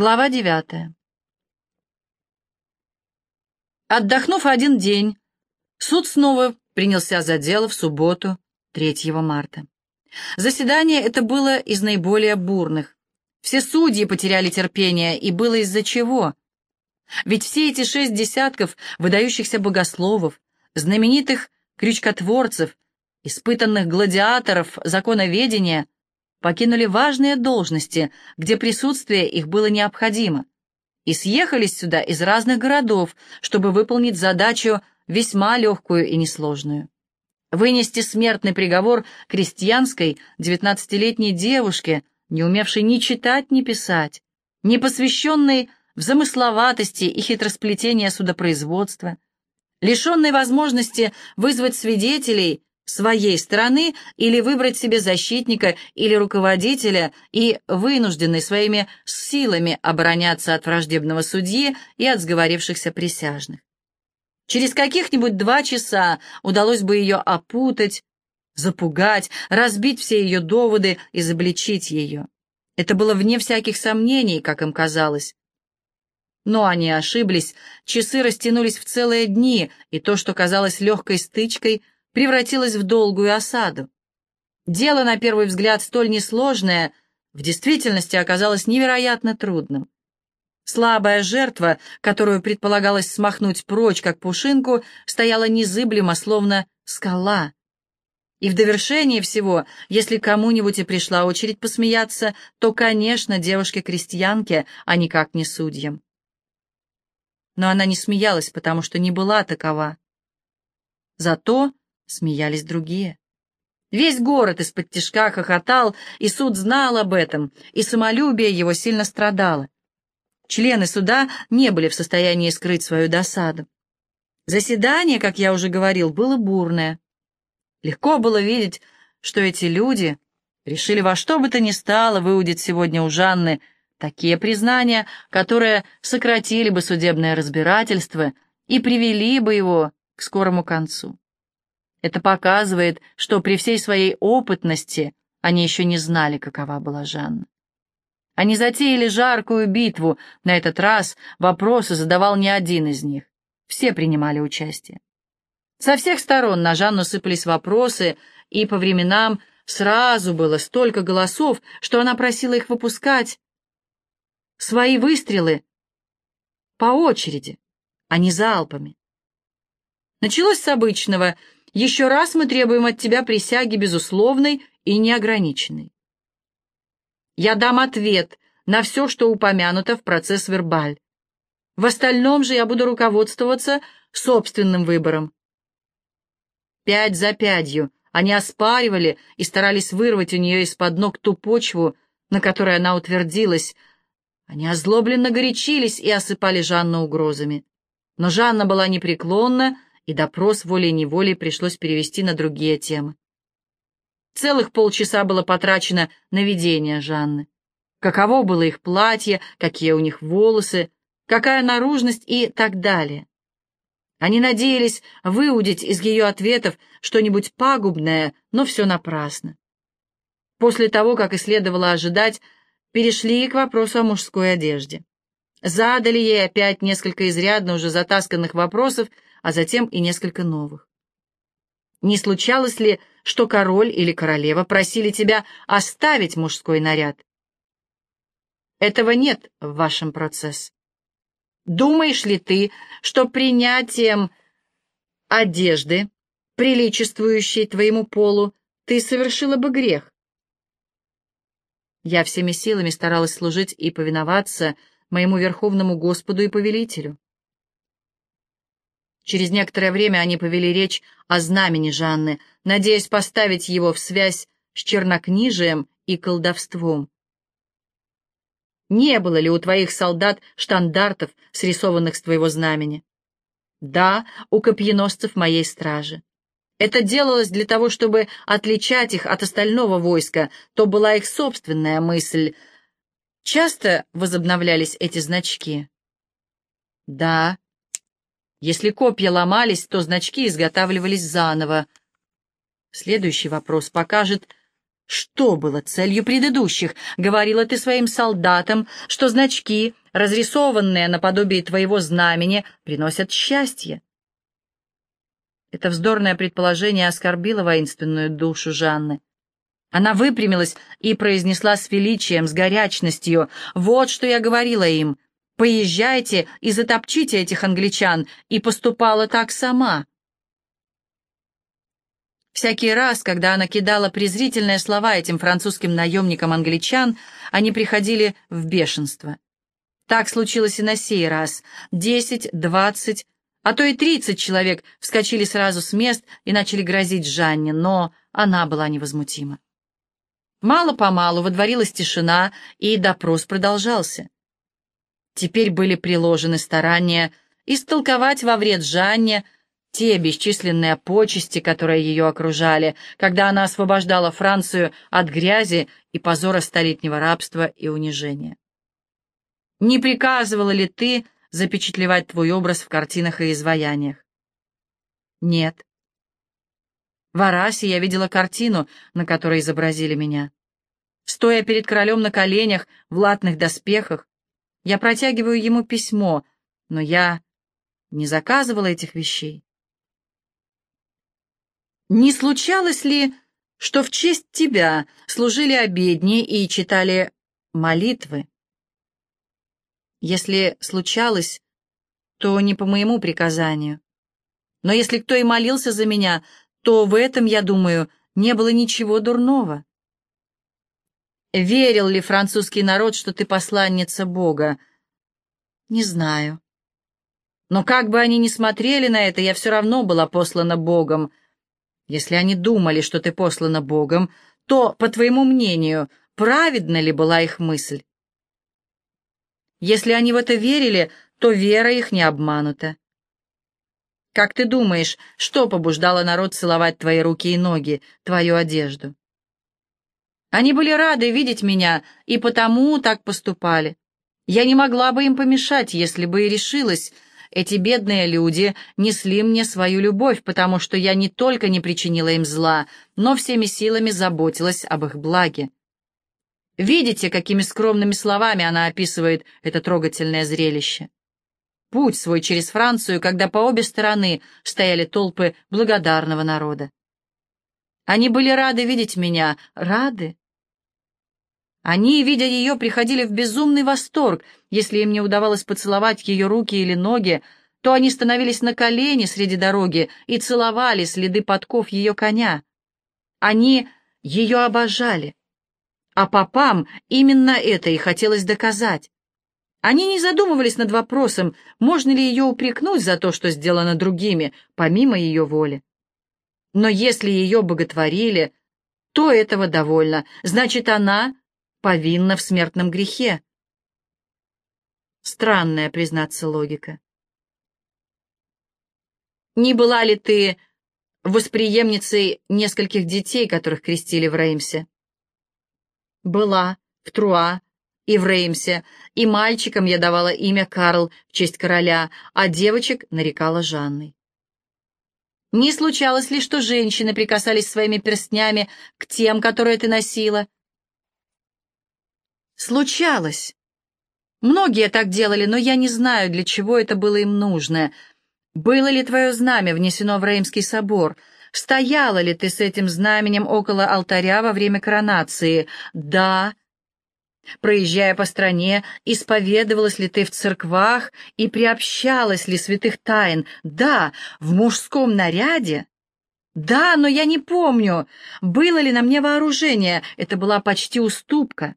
Глава девятая. Отдохнув один день, суд снова принялся за дело в субботу, 3 марта. Заседание это было из наиболее бурных. Все судьи потеряли терпение, и было из-за чего. Ведь все эти шесть десятков выдающихся богословов, знаменитых крючкотворцев, испытанных гладиаторов законоведения — покинули важные должности, где присутствие их было необходимо, и съехались сюда из разных городов, чтобы выполнить задачу весьма легкую и несложную. Вынести смертный приговор крестьянской девятнадцатилетней девушке, не умевшей ни читать, ни писать, не посвященной в замысловатости и хитросплетения судопроизводства, лишенной возможности вызвать свидетелей своей стороны или выбрать себе защитника или руководителя и вынужденный своими силами обороняться от враждебного судьи и от сговорившихся присяжных. Через каких-нибудь два часа удалось бы ее опутать, запугать, разбить все ее доводы, изобличить ее. Это было вне всяких сомнений, как им казалось. Но они ошиблись, часы растянулись в целые дни, и то, что казалось легкой стычкой — превратилось в долгую осаду. Дело, на первый взгляд, столь несложное, в действительности оказалось невероятно трудным. Слабая жертва, которую предполагалось смахнуть прочь, как пушинку, стояла незыблемо, словно скала. И в довершение всего, если кому-нибудь и пришла очередь посмеяться, то, конечно, девушке-крестьянке, а никак не судьям. Но она не смеялась, потому что не была такова. Зато Смеялись другие. Весь город из-под тишка хохотал, и суд знал об этом, и самолюбие его сильно страдало. Члены суда не были в состоянии скрыть свою досаду. Заседание, как я уже говорил, было бурное. Легко было видеть, что эти люди решили во что бы то ни стало выудить сегодня у Жанны такие признания, которые сократили бы судебное разбирательство и привели бы его к скорому концу. Это показывает, что при всей своей опытности они еще не знали, какова была Жанна. Они затеяли жаркую битву. На этот раз вопросы задавал не один из них. Все принимали участие. Со всех сторон на Жанну сыпались вопросы, и по временам сразу было столько голосов, что она просила их выпускать. Свои выстрелы по очереди, а не залпами. Началось с обычного — еще раз мы требуем от тебя присяги безусловной и неограниченной. Я дам ответ на все, что упомянуто в процесс вербаль. В остальном же я буду руководствоваться собственным выбором. Пять за пятью они оспаривали и старались вырвать у нее из-под ног ту почву, на которой она утвердилась. Они озлобленно горячились и осыпали Жанну угрозами. Но Жанна была непреклонна, и допрос волей-неволей пришлось перевести на другие темы. Целых полчаса было потрачено на видение Жанны. Каково было их платье, какие у них волосы, какая наружность и так далее. Они надеялись выудить из ее ответов что-нибудь пагубное, но все напрасно. После того, как и следовало ожидать, перешли к вопросу о мужской одежде. Задали ей опять несколько изрядно уже затасканных вопросов, а затем и несколько новых. Не случалось ли, что король или королева просили тебя оставить мужской наряд? Этого нет в вашем процессе. Думаешь ли ты, что принятием одежды, приличествующей твоему полу, ты совершила бы грех? Я всеми силами старалась служить и повиноваться моему верховному Господу и повелителю. Через некоторое время они повели речь о знамени Жанны, надеясь поставить его в связь с чернокнижием и колдовством. Не было ли у твоих солдат штандартов, срисованных с твоего знамени? Да, у копьеносцев моей стражи. Это делалось для того, чтобы отличать их от остального войска, то была их собственная мысль. Часто возобновлялись эти значки. Да, если копья ломались, то значки изготавливались заново. Следующий вопрос покажет, Что было целью предыдущих? Говорила ты своим солдатам, что значки, разрисованные наподобие твоего знамени, приносят счастье. Это вздорное предположение оскорбило воинственную душу Жанны. Она выпрямилась и произнесла с величием, с горячностью, «Вот что я говорила им. Поезжайте и затопчите этих англичан», и поступала так сама. Всякий раз, когда она кидала презрительные слова этим французским наемникам англичан, они приходили в бешенство. Так случилось и на сей раз. Десять, двадцать, а то и тридцать человек вскочили сразу с мест и начали грозить Жанне, но она была невозмутима. Мало-помалу водворилась тишина, и допрос продолжался. Теперь были приложены старания истолковать во вред Жанне те бесчисленные почести, которые ее окружали, когда она освобождала Францию от грязи и позора столетнего рабства и унижения. Не приказывала ли ты запечатлевать твой образ в картинах и изваяниях? Нет. В Арасе я видела картину, на которой изобразили меня. Стоя перед королем на коленях, в латных доспехах, я протягиваю ему письмо, но я не заказывала этих вещей. Не случалось ли, что в честь тебя служили обедни и читали молитвы? Если случалось, то не по моему приказанию. Но если кто и молился за меня, то в этом, я думаю, не было ничего дурного. Верил ли французский народ, что ты посланница Бога? Не знаю. Но как бы они ни смотрели на это, я все равно была послана Богом. Если они думали, что ты послана Богом, то, по твоему мнению, праведна ли была их мысль? Если они в это верили, то вера их не обманута. Как ты думаешь, что побуждало народ целовать твои руки и ноги, твою одежду? Они были рады видеть меня и потому так поступали. Я не могла бы им помешать, если бы и решилась. Эти бедные люди несли мне свою любовь, потому что я не только не причинила им зла, но всеми силами заботилась об их благе. Видите, какими скромными словами она описывает это трогательное зрелище? Путь свой через Францию, когда по обе стороны стояли толпы благодарного народа. Они были рады видеть меня, рады. Они, видя ее, приходили в безумный восторг. Если им не удавалось поцеловать ее руки или ноги, то они становились на колени среди дороги и целовали следы подков ее коня. Они ее обожали. А попам именно это и хотелось доказать. Они не задумывались над вопросом, можно ли ее упрекнуть за то, что сделано другими, помимо ее воли. Но если ее боготворили, то этого довольно, значит, она повинна в смертном грехе. Странная, признаться, логика. Не была ли ты восприемницей нескольких детей, которых крестили в Реймсе? Была, в Труа и в Реймсе, и мальчикам я давала имя Карл в честь короля, а девочек нарекала Жанной. Не случалось ли, что женщины прикасались своими перстнями к тем, которые ты носила? Случалось. Многие так делали, но я не знаю, для чего это было им нужно. Было ли твое знамя внесено в Реймский собор? Стояла ли ты с этим знаменем около алтаря во время коронации? Да. Проезжая по стране, исповедовалась ли ты в церквах и приобщалась ли святых тайн? Да. В мужском наряде? Да, но я не помню, было ли на мне вооружение. Это была почти уступка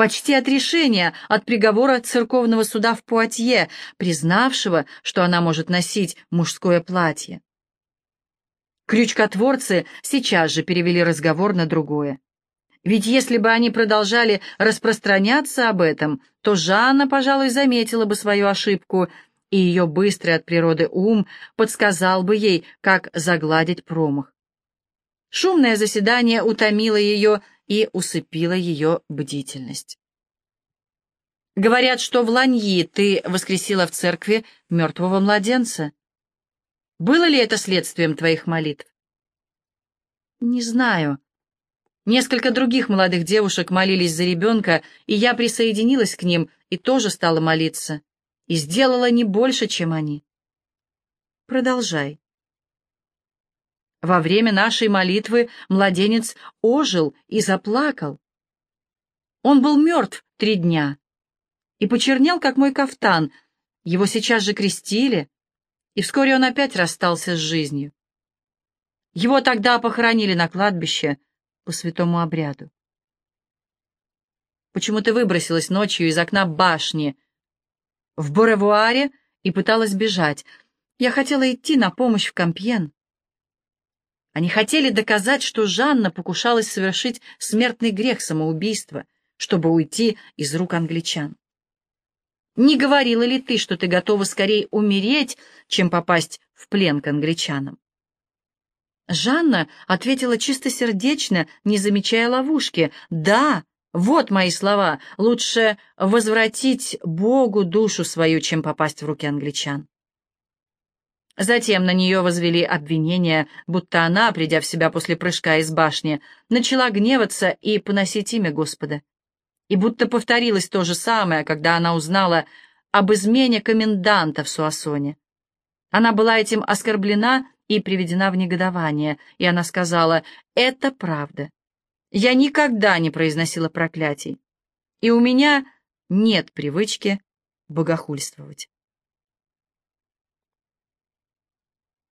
почти отрешение от приговора церковного суда в Пуатье, признавшего, что она может носить мужское платье. Крючкотворцы сейчас же перевели разговор на другое. Ведь если бы они продолжали распространяться об этом, то Жанна, пожалуй, заметила бы свою ошибку, и ее быстрый от природы ум подсказал бы ей, как загладить промах. Шумное заседание утомило ее и усыпила ее бдительность. Говорят, что в Ланьи ты воскресила в церкви мертвого младенца. Было ли это следствием твоих молитв? Не знаю. Несколько других молодых девушек молились за ребенка, и я присоединилась к ним и тоже стала молиться, и сделала не больше, чем они. Продолжай. Во время нашей молитвы младенец ожил и заплакал. Он был мертв три дня и почернел, как мой кафтан. Его сейчас же крестили, и вскоре он опять расстался с жизнью. Его тогда похоронили на кладбище по святому обряду. Почему ты выбросилась ночью из окна башни в Боревуаре и пыталась бежать? Я хотела идти на помощь в Кампьен. Они хотели доказать, что Жанна покушалась совершить смертный грех самоубийства, чтобы уйти из рук англичан. Не говорила ли ты, что ты готова скорее умереть, чем попасть в плен к англичанам? Жанна ответила чистосердечно, не замечая ловушки. «Да, вот мои слова. Лучше возвратить Богу душу свою, чем попасть в руки англичан». Затем на нее возвели обвинения, будто она, придя в себя после прыжка из башни, начала гневаться и поносить имя Господа. И будто повторилось то же самое, когда она узнала об измене коменданта в Суассоне. Она была этим оскорблена и приведена в негодование, и она сказала, «Это правда. Я никогда не произносила проклятий, и у меня нет привычки богохульствовать».